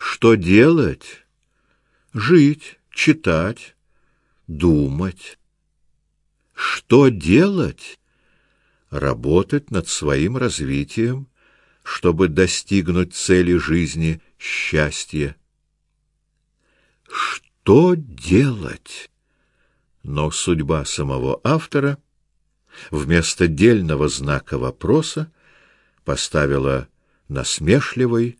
Что делать? Жить, читать, думать. Что делать? Работать над своим развитием, чтобы достигнуть цели жизни счастья. Что делать? Но судьба самого автора вместо дельного знака вопроса поставила насмешливый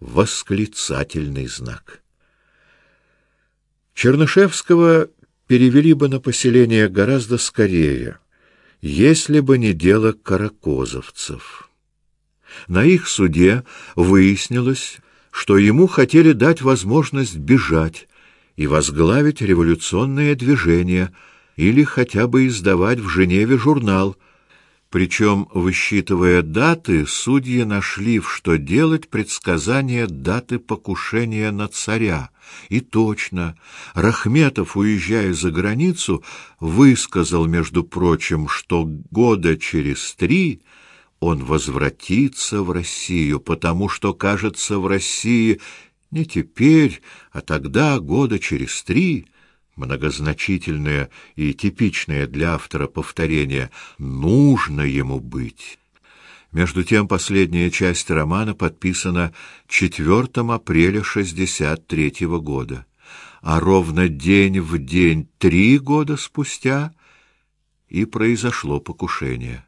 восклицательный знак. Чернышевского перевели бы на поселение гораздо скорее, если бы не дело каракозовцев. На их суде выяснилось, что ему хотели дать возможность бежать и возглавить революционное движение или хотя бы издавать в Женеве журнал. Причем, высчитывая даты, судьи нашли, в что делать предсказание даты покушения на царя. И точно, Рахметов, уезжая за границу, высказал, между прочим, что года через три он возвратится в Россию, потому что, кажется, в России не теперь, а тогда, года через три, многозначительное и типичное для автора повторение «нужно ему быть». Между тем, последняя часть романа подписана 4 апреля 63 -го года, а ровно день в день три года спустя и произошло покушение.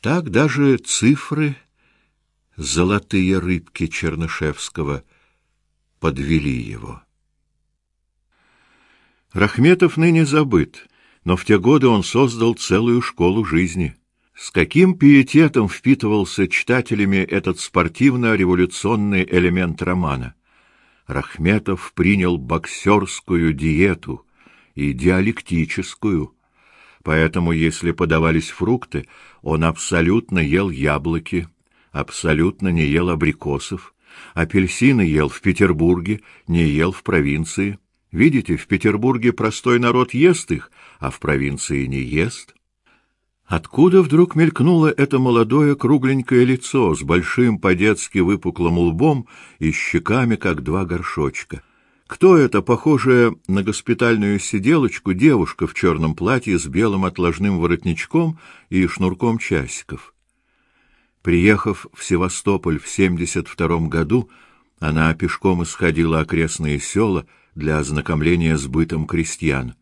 Так даже цифры «Золотые рыбки» Чернышевского подвели его. Рахметов ныне забыт, но в те годы он создал целую школу жизни. С каким пиететом впитывался читателями этот спортивно-революционный элемент романа. Рахметов принял боксерскую диету и диалектическую. Поэтому, если подавались фрукты, он абсолютно ел яблоки, абсолютно не ел абрикосов, апельсины ел в Петербурге, не ел в провинции. Видите, в Петербурге простой народ ест их, а в провинции не ест. Откуда вдруг мелькнуло это молодое кругленькое лицо с большим по-детски выпуклым лбом и щеками, как два горшочка? Кто это, похожая на госпитальную сиделочку, девушка в черном платье с белым отложным воротничком и шнурком часиков? Приехав в Севастополь в 72 году, она пешком исходила окрестные села для ознакомления с бытом крестьян.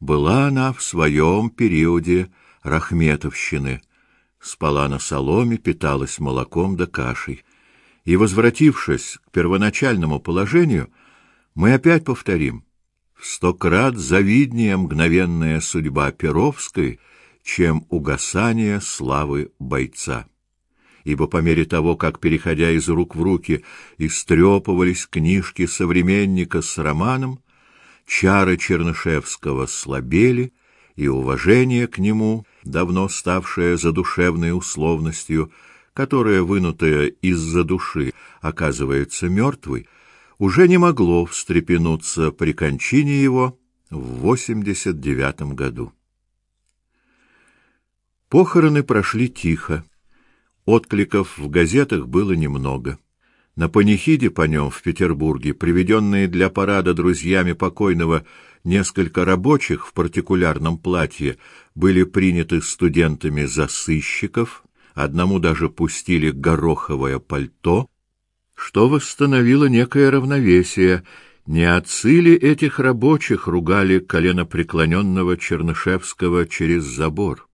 Была она в своем периоде рахметовщины, спала на соломе, питалась молоком да кашей. И, возвратившись к первоначальному положению, мы опять повторим, в сто крат завиднее мгновенная судьба Перовской, чем угасание славы бойца. Ибо по мере того, как, переходя из рук в руки, истрепывались книжки современника с романом, чары Чернышевского слабели, и уважение к нему, давно ставшее задушевной условностью, которая, вынутая из-за души, оказывается мертвой, уже не могло встрепенуться при кончине его в 89 году. Похороны прошли тихо. Откликов в газетах было немного. На панихиде по нем в Петербурге, приведенные для парада друзьями покойного несколько рабочих в партикулярном платье, были приняты студентами за сыщиков, одному даже пустили гороховое пальто, что восстановило некое равновесие. Не отцы ли этих рабочих ругали коленопреклоненного Чернышевского через забор?